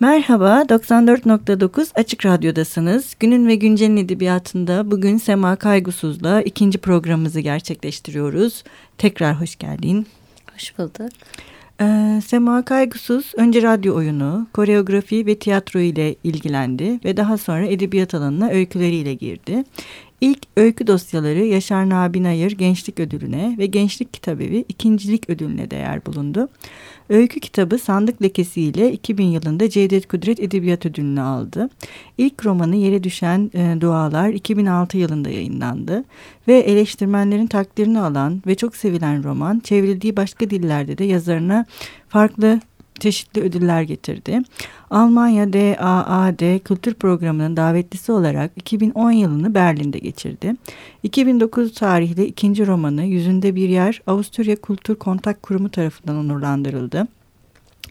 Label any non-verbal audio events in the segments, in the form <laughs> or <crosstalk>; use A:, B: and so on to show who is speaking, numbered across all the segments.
A: Merhaba, 94.9 Açık Radyo'dasınız. Günün ve Güncel'in edebiyatında bugün Sema Kaygusuz'la ikinci programımızı gerçekleştiriyoruz. Tekrar hoş geldin.
B: Hoş bulduk.
A: Ee, Sema Kaygusuz önce radyo oyunu, koreografi ve tiyatro ile ilgilendi ve daha sonra edebiyat alanına öyküleriyle girdi. İlk öykü dosyaları Yaşar Nabi Nayır Gençlik Ödülü'ne ve Gençlik Kitabevi ikincilik ödülüne değer bulundu. Öykü kitabı Sandık Lekesi ile 2000 yılında Cevdet Kudret Edebiyat Ödülünü aldı. İlk romanı Yere Düşen e, Dualar 2006 yılında yayınlandı ve eleştirmenlerin takdirini alan ve çok sevilen roman çevrildiği başka dillerde de yazarına farklı çeşitli ödüller getirdi. Almanya DAAD Kültür Programı'nın davetlisi olarak 2010 yılını Berlin'de geçirdi. 2009 tarihli ikinci romanı Yüzünde Bir Yer Avusturya Kültür Kontak Kurumu tarafından onurlandırıldı.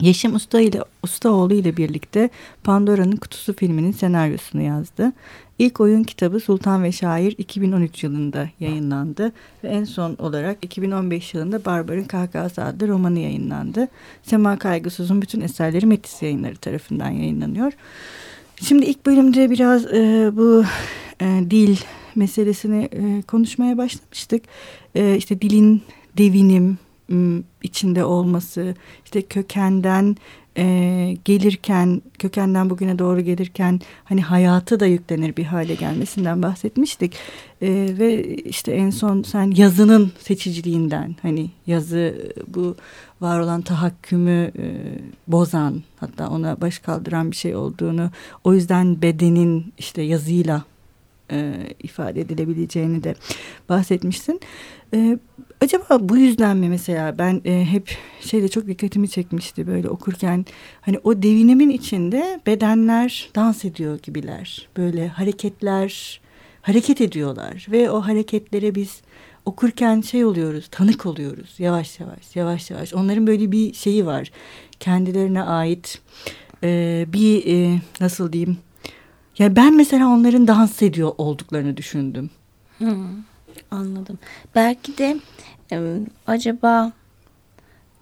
A: Yeşim Usta ile Ustaoğlu ile birlikte Pandora'nın Kutusu filminin senaryosunu yazdı. İlk oyun kitabı Sultan ve Şair 2013 yılında yayınlandı ve en son olarak 2015 yılında Barbar'ın Kahkahası adlı romanı yayınlandı. Sema Kaygısız'ın bütün eserleri Metis yayınları tarafından yayınlanıyor. Şimdi ilk bölümde biraz e, bu e, dil meselesini e, konuşmaya başlamıştık. E, işte dilin devinim, içinde olması, işte kökenden e, gelirken, kökenden bugüne doğru gelirken hani hayatı da yüklenir bir hale gelmesinden bahsetmiştik. E, ve işte en son sen yazının seçiciliğinden hani yazı bu var olan tahakkümü e, bozan hatta ona baş kaldıran bir şey olduğunu o yüzden bedenin işte yazıyla e, ifade edilebileceğini de bahsetmişsin. E, acaba bu yüzden mi mesela ben e, hep şeyde çok dikkatimi çekmişti böyle okurken hani o devinimin içinde bedenler dans ediyor gibiler. Böyle hareketler hareket ediyorlar ve o hareketlere biz okurken şey oluyoruz, tanık oluyoruz yavaş yavaş, yavaş yavaş. Onların böyle bir şeyi var, kendilerine ait e, bir e, nasıl diyeyim ya ben mesela onların dans ediyor olduklarını düşündüm.
B: Hmm, anladım. Belki de e, acaba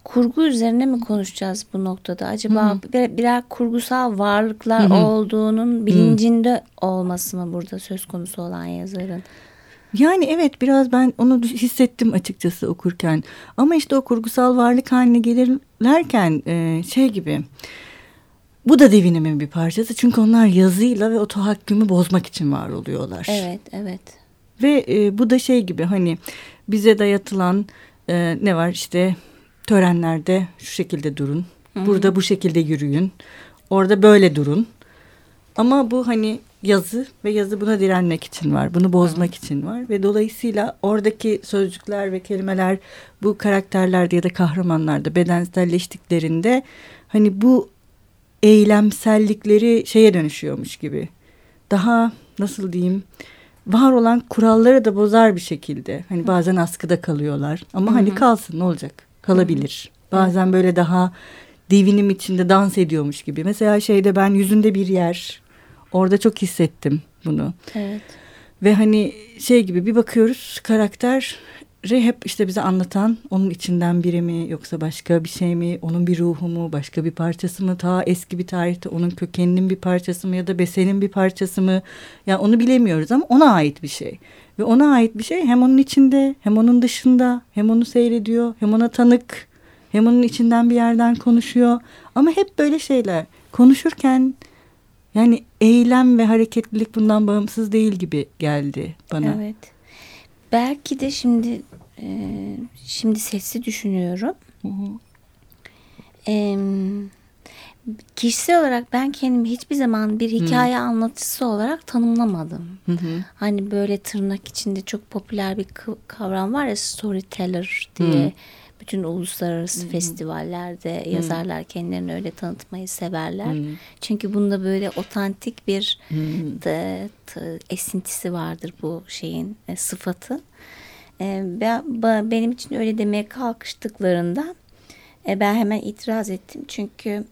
B: kurgu üzerine mi konuşacağız bu noktada? Acaba hmm. bir, birer kurgusal varlıklar hmm. olduğunun bilincinde hmm. olması mı burada söz konusu olan yazarın?
A: Yani evet biraz ben onu hissettim açıkçası okurken. Ama işte o kurgusal varlık haline gelirlerken e, şey gibi bu da devinimin bir parçası. Çünkü onlar yazıyla ve o tahakkümü bozmak için var oluyorlar.
B: Evet, evet.
A: Ve e, bu da şey gibi hani bize dayatılan e, ne var işte törenlerde şu şekilde durun. Hı-hı. Burada bu şekilde yürüyün. Orada böyle durun. Ama bu hani yazı ve yazı buna direnmek için var. Bunu bozmak Hı. için var ve dolayısıyla oradaki sözcükler ve kelimeler bu karakterlerde ya da kahramanlarda bedenselleştiklerinde hani bu eylemsellikleri şeye dönüşüyormuş gibi. Daha nasıl diyeyim var olan kuralları da bozar bir şekilde. Hani bazen askıda kalıyorlar ama Hı-hı. hani kalsın ne olacak? Kalabilir. Hı-hı. Bazen böyle daha devinim içinde dans ediyormuş gibi. Mesela şeyde ben yüzünde bir yer orada çok hissettim bunu.
B: Evet.
A: Ve hani şey gibi bir bakıyoruz karakter hep işte bize anlatan onun içinden biri mi yoksa başka bir şey mi onun bir ruhu mu başka bir parçası mı ta eski bir tarihte onun kökeninin bir parçası mı ya da besenin bir parçası mı yani onu bilemiyoruz ama ona ait bir şey ve ona ait bir şey hem onun içinde hem onun dışında hem onu seyrediyor hem ona tanık hem onun içinden bir yerden konuşuyor ama hep böyle şeyler konuşurken yani eylem ve hareketlilik bundan bağımsız değil gibi geldi bana.
B: Evet. Belki de şimdi e, şimdi sesi düşünüyorum. Hı hı. E, kişisel olarak ben kendimi hiçbir zaman bir hikaye hı. anlatıcısı olarak tanımlamadım. Hı hı. Hani böyle tırnak içinde çok popüler bir kavram var ya storyteller diye. Hı. Bütün uluslararası hı hı. festivallerde hı. yazarlar kendilerini öyle tanıtmayı severler. Hı. Çünkü bunda böyle otantik bir. De, de, esintisi vardır bu şeyin e, sıfatı. E, ben, benim için öyle demeye kalkıştıklarında e, ben hemen itiraz ettim. Çünkü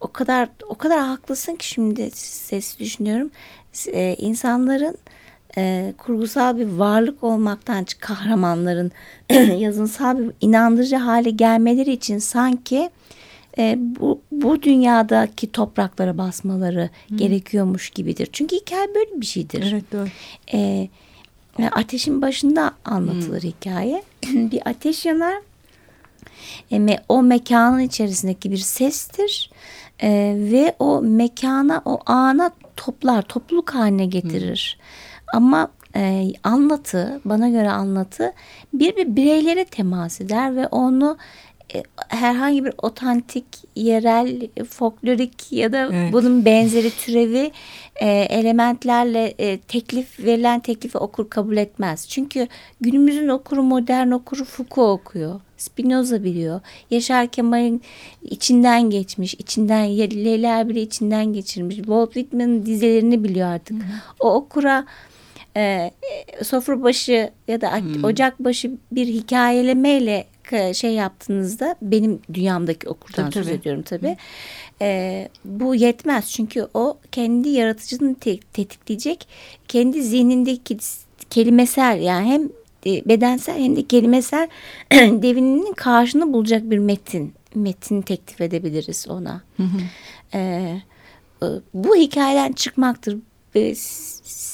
B: o kadar o kadar haklısın ki şimdi ses düşünüyorum. E, insanların e, kurgusal bir varlık olmaktan kahramanların <clears throat> yazınsal bir inandırıcı hale gelmeleri için sanki e, bu, bu dünyadaki topraklara basmaları Hı. gerekiyormuş gibidir. Çünkü hikaye böyle bir şeydir.
A: Evet doğru.
B: E, ateşin başında anlatılır Hı. hikaye. <clears throat> bir ateş yanar. E, o mekanın içerisindeki bir sestir. E, ve o mekana, o ana toplar, topluluk haline getirir. Hı. Ama e, anlatı, bana göre anlatı bir bir bireylere temas eder ve onu e, herhangi bir otantik, yerel, folklorik ya da evet. bunun benzeri türevi e, elementlerle e, teklif verilen teklifi okur kabul etmez. Çünkü günümüzün okuru modern okuru Foucault okuyor. Spinoza biliyor. Yaşar Kemal'in içinden geçmiş, içinden Leyla bile içinden geçirmiş. Walt Whitman'ın dizelerini biliyor artık. Hı hı. O okura e, sofra başı ya da hmm. ocak başı bir hikayelemeyle şey yaptığınızda benim dünyamdaki okurdan tabii, söz tabii. ediyorum tabii. E, bu yetmez çünkü o kendi yaratıcılığını te tetikleyecek kendi zihnindeki kelimesel yani hem e, bedensel hem de kelimesel <clears throat> devininin karşını bulacak bir metin metin teklif edebiliriz ona. Hı hı. E, bu hikayeden çıkmaktır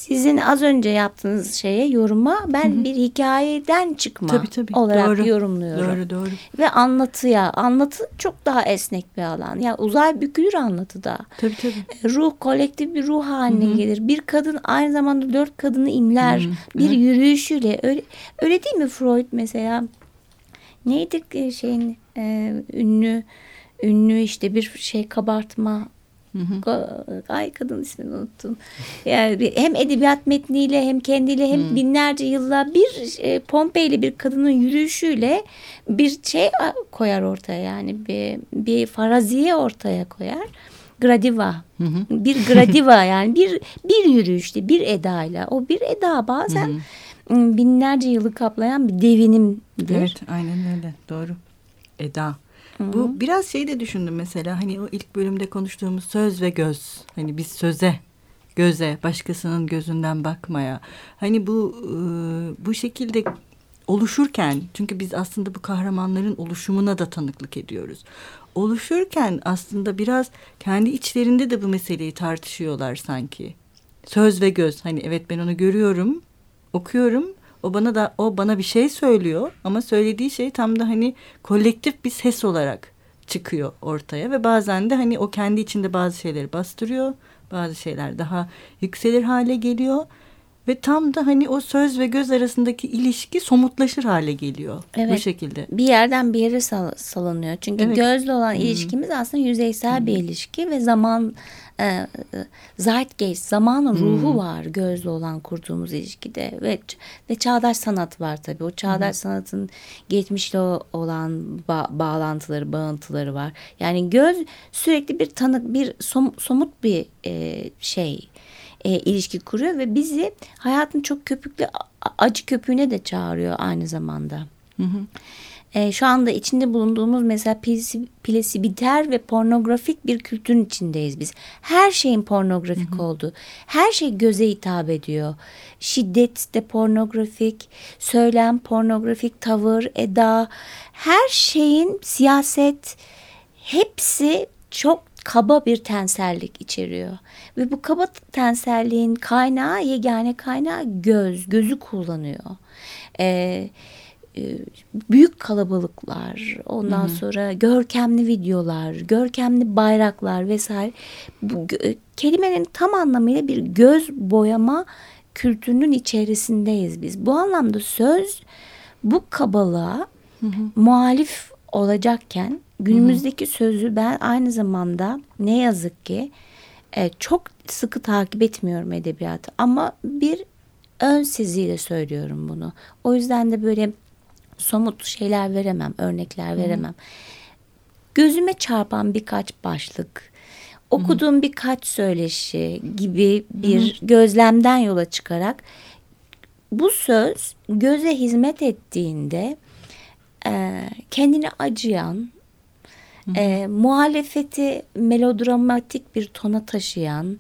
B: sizin az önce yaptığınız şeye yoruma ben Hı -hı. bir hikayeden çıkma tabii, tabii. olarak doğru. yorumluyorum.
A: Doğru doğru.
B: Ve anlatıya anlatı çok daha esnek bir alan. Ya yani uzay bükülür anlatıda.
A: Tabii tabii.
B: E, ruh kolektif bir ruh haline Hı -hı. gelir. Bir kadın aynı zamanda dört kadını imler. Hı -hı. Bir evet. yürüyüşüyle öyle öyle değil mi Freud mesela? Neydi e, şeyin e, ünlü ünlü işte bir şey kabartma Hı hı. Ay kadın ismini unuttum. Yani hem edebiyat metniyle hem kendiyle hem hı. binlerce yılla bir e, Pompeyli bir kadının yürüyüşüyle bir şey koyar ortaya yani bir, bir faraziye ortaya koyar. Gradiva. Hı hı. Bir gradiva <laughs> yani bir bir yürüyüşte bir edayla. O bir eda bazen hı hı. binlerce yılı kaplayan bir devinimdir.
A: Evet aynen öyle doğru. Eda. Hı-hı. Bu biraz şey de düşündüm mesela hani o ilk bölümde konuştuğumuz söz ve göz. Hani biz söze, göze, başkasının gözünden bakmaya. Hani bu bu şekilde oluşurken çünkü biz aslında bu kahramanların oluşumuna da tanıklık ediyoruz. Oluşurken aslında biraz kendi içlerinde de bu meseleyi tartışıyorlar sanki. Söz ve göz hani evet ben onu görüyorum, okuyorum o bana da o bana bir şey söylüyor ama söylediği şey tam da hani kolektif bir ses olarak çıkıyor ortaya ve bazen de hani o kendi içinde bazı şeyleri bastırıyor. Bazı şeyler daha yükselir hale geliyor ve tam da hani o söz ve göz arasındaki ilişki somutlaşır hale geliyor evet, bu şekilde.
B: Bir yerden bir yere sal salınıyor. Çünkü evet. gözle olan hmm. ilişkimiz aslında yüzeysel hmm. bir ilişki ve zaman e, e, zeitgeist, zamanın hmm. ruhu var gözle olan kurduğumuz ilişkide ve ve çağdaş sanat var tabii. O çağdaş hmm. sanatın geçmişle olan ba bağlantıları, bağıntıları var. Yani göz sürekli bir tanık, bir som somut bir e, şey e, ilişki kuruyor ve bizi hayatın çok köpüklü acı köpüğüne de çağırıyor aynı zamanda. Hı hı. E, şu anda içinde bulunduğumuz mesela plesibiter ve pornografik bir kültürün içindeyiz biz. Her şeyin pornografik hı hı. oldu. Her şey göze hitap ediyor. Şiddet de pornografik, söylem pornografik, tavır, eda, her şeyin siyaset hepsi çok kaba bir tensellik içeriyor. Ve bu kaba tenselliğin kaynağı, yegane kaynağı göz. Gözü kullanıyor. Ee, e, büyük kalabalıklar, ondan Hı-hı. sonra görkemli videolar, görkemli bayraklar vesaire. Bu, kelimenin tam anlamıyla bir göz boyama kültürünün içerisindeyiz biz. Bu anlamda söz bu kabalığa Hı-hı. muhalif olacakken günümüzdeki Hı-hı. sözü ben aynı zamanda ne yazık ki e, çok sıkı takip etmiyorum edebiyatı ama bir ön seziyle söylüyorum bunu. O yüzden de böyle somut şeyler veremem, örnekler veremem. Hı. Gözüme çarpan birkaç başlık, okuduğum Hı. birkaç söyleşi gibi bir Hı. gözlemden yola çıkarak bu söz göze hizmet ettiğinde e, kendini acıyan, e, muhalefeti melodramatik bir tona taşıyan,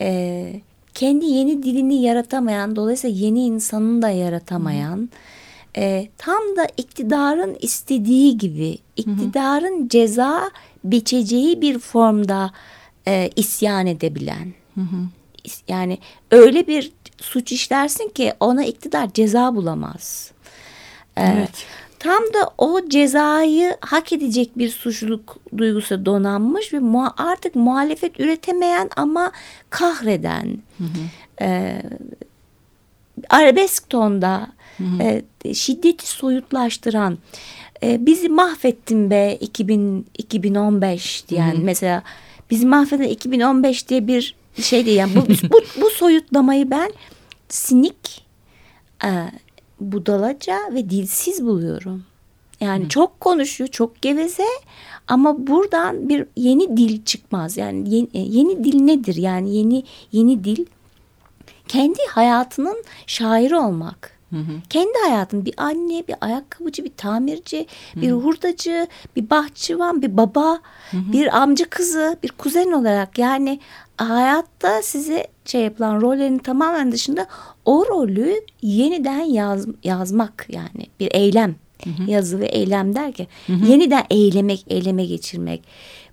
B: e, kendi yeni dilini yaratamayan, dolayısıyla yeni insanını da yaratamayan, e, tam da iktidarın istediği gibi, iktidarın ceza biçeceği bir formda e, isyan edebilen. Hı hı. Yani öyle bir suç işlersin ki ona iktidar ceza bulamaz. Evet. Tam da o cezayı hak edecek bir suçluluk duygusu donanmış ve artık muhalefet üretemeyen ama kahreden, hı hı. E, arabesk tonda hı hı. E, şiddeti soyutlaştıran, e, bizi mahvettin be 2000, 2015 diyen hı hı. mesela bizi mahveden 2015 diye bir şey değil yani bu, bu, bu soyutlamayı ben sinik, e, budalaca ve dilsiz buluyorum. Yani Hı. çok konuşuyor, çok geveze ama buradan bir yeni dil çıkmaz. Yani yeni, e, yeni dil nedir? Yani yeni yeni dil kendi hayatının şairi olmak. Hı hı. Kendi hayatın bir anne, bir ayakkabıcı, bir tamirci, hı. bir hurdacı, bir bahçıvan, bir baba, hı hı. bir amca kızı, bir kuzen olarak yani hayatta size şey yapılan rollerin tamamen dışında o rolü yeniden yaz, yazmak yani bir eylem. Hı hı. Yazı ve eylem derken hı hı. yeniden eylemek, eyleme geçirmek.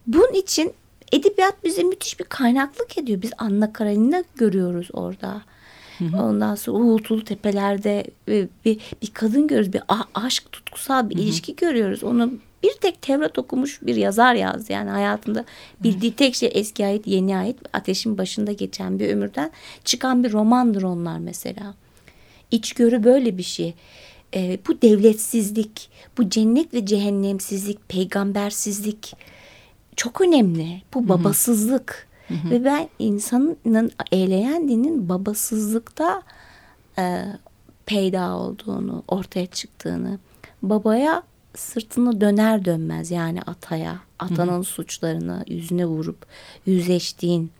B: Bunun için edebiyat bize müthiş bir kaynaklık ediyor. Biz Anna Karenina görüyoruz orada. Hı hı. Ondan sonra uğultulu tepelerde bir, bir, bir kadın görüyoruz. Bir aşk tutkusal bir hı hı. ilişki görüyoruz. Onu bir tek Tevrat okumuş bir yazar yazdı. Yani hayatında bildiği tek şey eski ait yeni ait ateşin başında geçen bir ömürden çıkan bir romandır onlar mesela. İçgörü böyle bir şey. Ee, bu devletsizlik, bu cennet ve cehennemsizlik, peygambersizlik çok önemli. Bu babasızlık. Hı hı. Ve ben insanın eğleyen dinin babasızlıkta e, peyda olduğunu, ortaya çıktığını, babaya sırtını döner dönmez yani ataya, atanın Hı-hı. suçlarını yüzüne vurup yüzleştiğin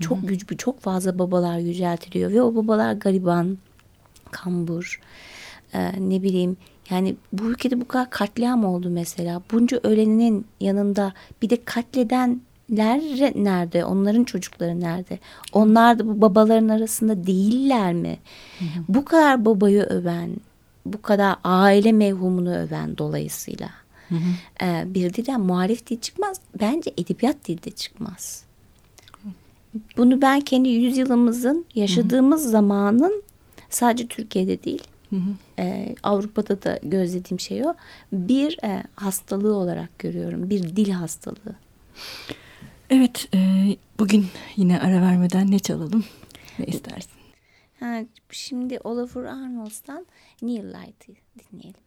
B: çok güçlü, çok fazla babalar yüceltiliyor ve o babalar gariban, kambur, e, ne bileyim yani bu ülkede bu kadar katliam oldu mesela. Bunca ölenin yanında bir de katledenler nerede? Onların çocukları nerede? Onlar da bu babaların arasında değiller mi? Hı hı. Bu kadar babayı öven, bu kadar aile mevhumunu öven dolayısıyla hı hı. E, bir dilden muhalif dil çıkmaz. Bence edebiyat dilde çıkmaz. Bunu ben kendi yüzyılımızın yaşadığımız hı hı. zamanın sadece Türkiye'de değil hı hı. E, Avrupa'da da gözlediğim şey o. Bir e, hastalığı olarak görüyorum. Bir dil hastalığı.
A: Evet e, bugün yine ara vermeden ne çalalım? Ne istersin?
B: Ha, şimdi Olafur Arnolds'tan Neil Light'ı dinleyelim.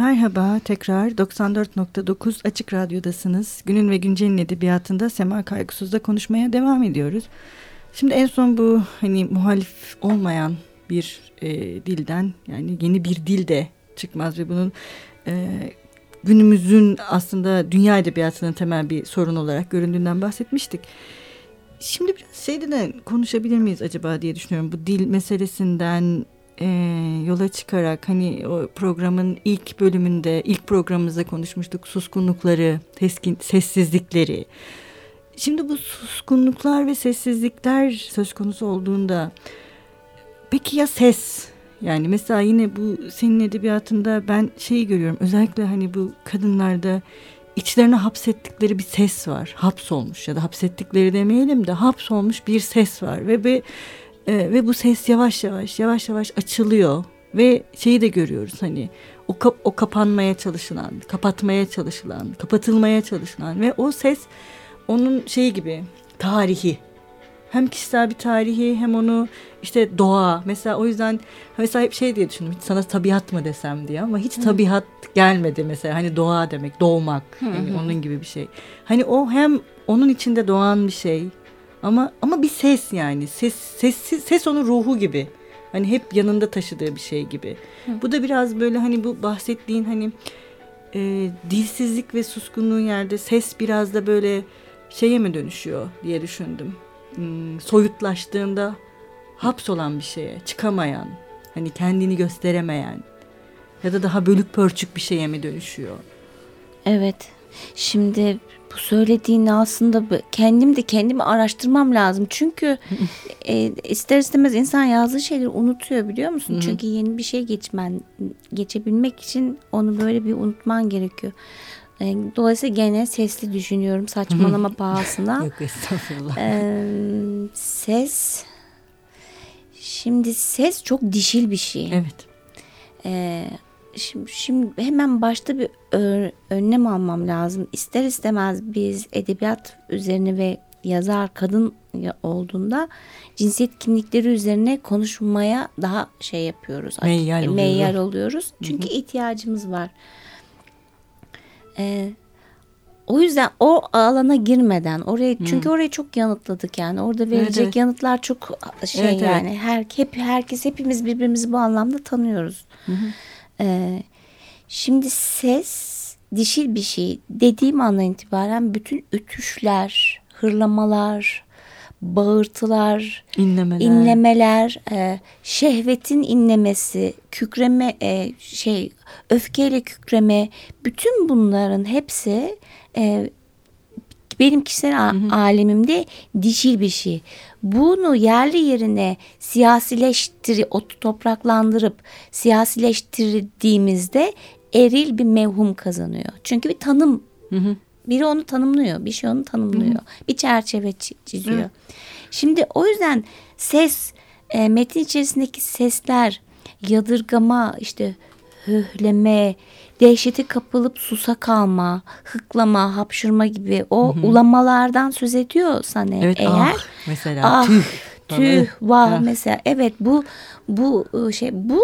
A: Merhaba tekrar 94.9 Açık Radyo'dasınız. Günün ve Güncel'in edebiyatında Sema Kaygısız'da konuşmaya devam ediyoruz. Şimdi en son bu hani muhalif olmayan bir e, dilden yani yeni bir dil de çıkmaz ve bunun e, günümüzün aslında dünya edebiyatının temel bir sorun olarak göründüğünden bahsetmiştik. Şimdi biraz şeyden konuşabilir miyiz acaba diye düşünüyorum. Bu dil meselesinden e, yola çıkarak hani o programın ilk bölümünde ilk programımızda konuşmuştuk suskunlukları, teskin, sessizlikleri. Şimdi bu suskunluklar ve sessizlikler söz konusu olduğunda peki ya ses? Yani mesela yine bu senin edebiyatında ben şeyi görüyorum özellikle hani bu kadınlarda içlerine hapsettikleri bir ses var. Hapsolmuş ya da hapsettikleri demeyelim de hapsolmuş bir ses var ve bir e, ve bu ses yavaş yavaş yavaş yavaş açılıyor. Ve şeyi de görüyoruz hani o kap, o kapanmaya çalışılan, kapatmaya çalışılan, kapatılmaya çalışılan ve o ses onun şeyi gibi tarihi. Hem kişisel bir tarihi hem onu işte doğa. Mesela o yüzden mesela hep şey diye düşündüm hiç sana tabiat mı desem? diye ama hiç tabiat gelmedi mesela. Hani doğa demek doğmak yani onun gibi bir şey. Hani o hem onun içinde doğan bir şey ama ama bir ses yani ses ses ses onun ruhu gibi. Hani hep yanında taşıdığı bir şey gibi. Hı. Bu da biraz böyle hani bu bahsettiğin hani e, dilsizlik ve suskunluğun yerde ses biraz da böyle şeye mi dönüşüyor diye düşündüm. Hmm, soyutlaştığında hapsolan bir şeye, çıkamayan, hani kendini gösteremeyen ya da daha bölük pörçük bir şeye mi dönüşüyor?
B: Evet. Şimdi bu söylediğini aslında kendim de kendimi araştırmam lazım. Çünkü <laughs> e, ister istemez insan yazdığı şeyleri unutuyor biliyor musun? Çünkü yeni bir şey geçmen geçebilmek için onu böyle bir unutman gerekiyor. E, dolayısıyla gene sesli düşünüyorum saçmalama <laughs> pahasına.
A: Yok estağfurullah.
B: E, ses şimdi ses çok dişil bir şey.
A: Evet.
B: E, şimdi, şimdi hemen başta bir önlem almam lazım. İster istemez biz edebiyat üzerine ve yazar kadın olduğunda cinsiyet kimlikleri üzerine konuşmaya daha şey yapıyoruz.
A: Meyyal,
B: meyyal oluyoruz. Çünkü Hı-hı. ihtiyacımız var. Ee, o yüzden o alana girmeden oraya hmm. çünkü orayı çok yanıtladık yani orada verecek evet, evet. yanıtlar çok şey evet, yani evet. her hep herkes hepimiz birbirimizi bu anlamda tanıyoruz. Hı Ee, şimdi ses dişil bir şey. Dediğim andan itibaren bütün ütüşler, hırlamalar, bağırtılar,
A: inlemeler,
B: inlemeler e, şehvetin inlemesi, kükreme, e, şey öfkeyle kükreme, bütün bunların hepsi e, benim kişisel hı hı. alemimde dişil bir şey. Bunu yerli yerine siyasileştir, topraklandırıp siyasileştirdiğimizde eril bir mevhum kazanıyor. Çünkü bir tanım hı hı. biri onu tanımlıyor, bir şey onu tanımlıyor. Hı hı. Bir çerçeve çiziyor. Hı. Şimdi o yüzden ses e, metin içerisindeki sesler yadırgama işte höhleme, dehşete kapılıp susa kalma, hıklama, hapşırma gibi o hı hı. ulamalardan söz ediyorsan
A: evet,
B: eğer
A: ah, mesela ah, tüh
B: tüh vah ah. mesela evet bu bu ıı, şey bu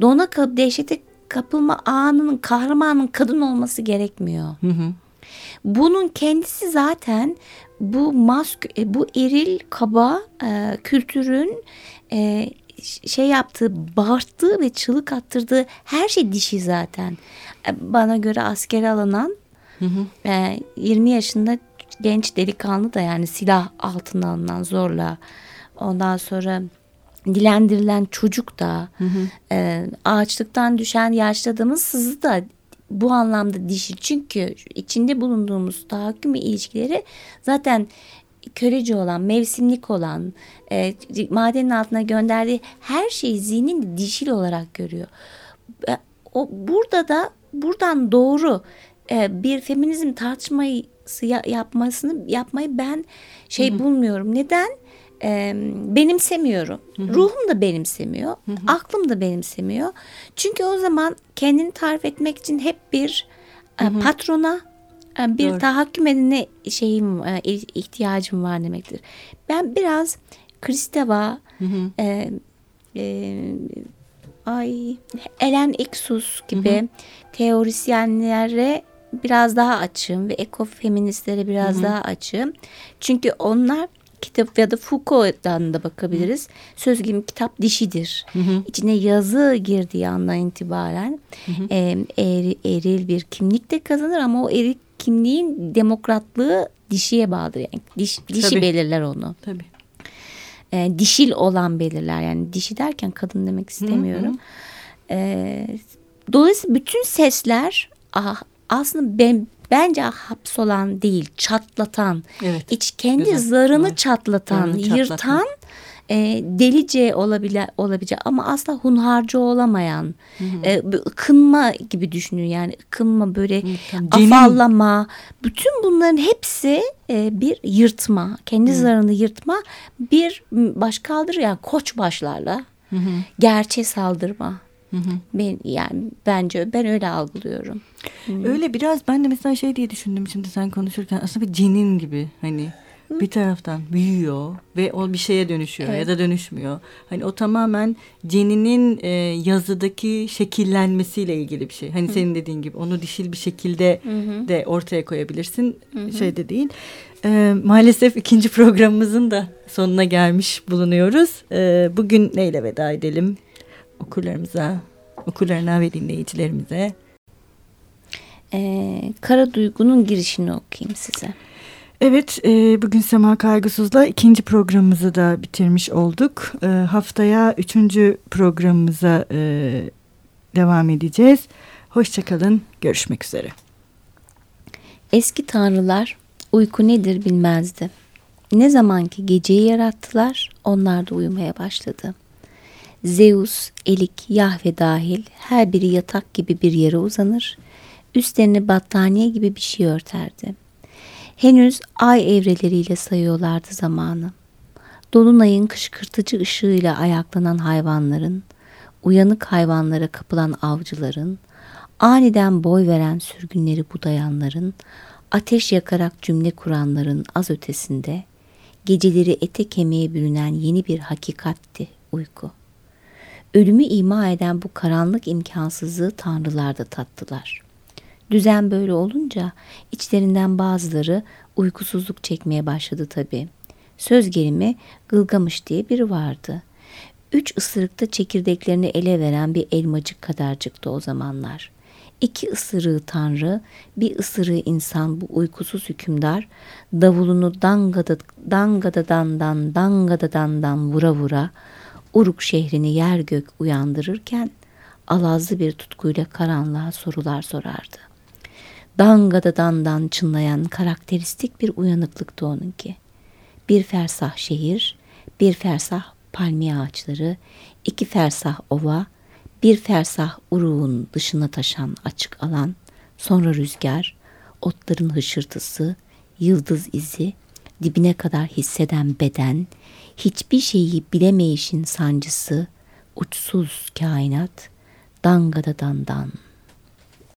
B: dona kalıp dehşete kapılma anının kahramanın kadın olması gerekmiyor. Hı hı. Bunun kendisi zaten bu mask e, bu eril kaba e, kültürün e, şey yaptığı, bağırttığı ve çığlık attırdığı her şey dişi zaten. E, bana göre askere alınan hı hı. E, 20 yaşında genç delikanlı da yani silah altına alınan zorla. Ondan sonra dilendirilen çocuk da hı hı. E, ağaçlıktan düşen yaşlı adamın sızı da bu anlamda dişi. Çünkü içinde bulunduğumuz tahakküm ilişkileri zaten köreci olan, mevsimlik olan, e, madenin altına gönderdiği her şeyi zihnin dişil olarak görüyor. E, o burada da buradan doğru e, bir feminizm tartışması yapmasını yapmayı ben şey hı hı. bulmuyorum. Neden? e, benimsemiyorum. Hı hı. Ruhum da benimsemiyor. Hı hı. Aklım da benimsemiyor. Çünkü o zaman kendini tarif etmek için hep bir e, hı hı. patrona e, bir Doğru. tahakküm edine şeyim e, ihtiyacım var demektir. Ben biraz Kristeva hı hı. E, e, ay Ellen Exus gibi hı hı. teorisyenlere biraz daha açığım ve ekofeministlere biraz hı hı. daha açığım. Çünkü onlar kitap ya da Foucault'dan da bakabiliriz. Söz gibi kitap dişidir. Hı hı. İçine yazı girdiği andan itibaren hı hı. E, eri, eril bir kimlik de kazanır ama o eril kimliğin demokratlığı dişiye bağlıdır. Yani diş, dişi Tabii. belirler onu.
A: Tabii.
B: E, dişil olan belirler. Yani dişi derken kadın demek istemiyorum. Hı hı. E, dolayısıyla bütün sesler ah, aslında ben bence hapsolan değil çatlatan evet. iç kendi Güzel. zarını çatlatan zarını yırtan e, delice olabile, olabilecek ama asla hunharcı olamayan hı hı. E, ıkınma gibi düşünüyor yani ıkınma böyle hı, afallama bütün bunların hepsi e, bir yırtma kendi hı. zarını yırtma bir başkadır yani koç başlarla hı hı. gerçe saldırma Hı hı. Ben yani bence ben öyle algılıyorum.
A: Öyle biraz ben de mesela şey diye düşündüm şimdi sen konuşurken aslında bir cenin gibi hani bir taraftan büyüyor ve o bir şeye dönüşüyor evet. ya da dönüşmüyor. Hani o tamamen ceninin e, yazıdaki şekillenmesiyle ilgili bir şey. Hani Hı. senin dediğin gibi onu dişil bir şekilde Hı. de ortaya koyabilirsin. Hı. Şey de değil. E, maalesef ikinci programımızın da sonuna gelmiş bulunuyoruz. E, bugün neyle veda edelim? Okurlarımıza, okurlarına ve dinleyicilerimize.
B: Ee, Kara Duygu'nun girişini okuyayım size.
A: Evet, e, bugün Sema Kaygısız'la ikinci programımızı da bitirmiş olduk. E, haftaya üçüncü programımıza e, devam edeceğiz. Hoşçakalın, görüşmek üzere.
B: Eski tanrılar uyku nedir bilmezdi. Ne zamanki geceyi yarattılar, onlar da uyumaya başladı. Zeus, Elik, Yahve dahil her biri yatak gibi bir yere uzanır, üstlerini battaniye gibi bir şey örterdi.'' Henüz ay evreleriyle sayıyorlardı zamanı. Dolunayın kışkırtıcı ışığıyla ayaklanan hayvanların, uyanık hayvanlara kapılan avcıların, aniden boy veren sürgünleri budayanların, ateş yakarak cümle kuranların az ötesinde, geceleri ete kemiğe bürünen yeni bir hakikatti uyku. Ölümü ima eden bu karanlık imkansızlığı tanrılar da tattılar.'' Düzen böyle olunca içlerinden bazıları uykusuzluk çekmeye başladı tabii. Söz gelimi Gılgamış diye biri vardı. Üç ısırıkta çekirdeklerini ele veren bir elmacık kadarcıktı o zamanlar. İki ısırığı tanrı, bir ısırığı insan bu uykusuz hükümdar davulunu dangada dangada dandan dangada dandan vura vura Uruk şehrini yer gök uyandırırken alazlı bir tutkuyla karanlığa sorular sorardı dangada dandan çınlayan karakteristik bir uyanıklıktı onunki. Bir fersah şehir, bir fersah palmiye ağaçları, iki fersah ova, bir fersah uruğun dışına taşan açık alan, sonra rüzgar, otların hışırtısı, yıldız izi, dibine kadar hisseden beden, hiçbir şeyi bilemeyişin sancısı, uçsuz kainat, dangada dandan.''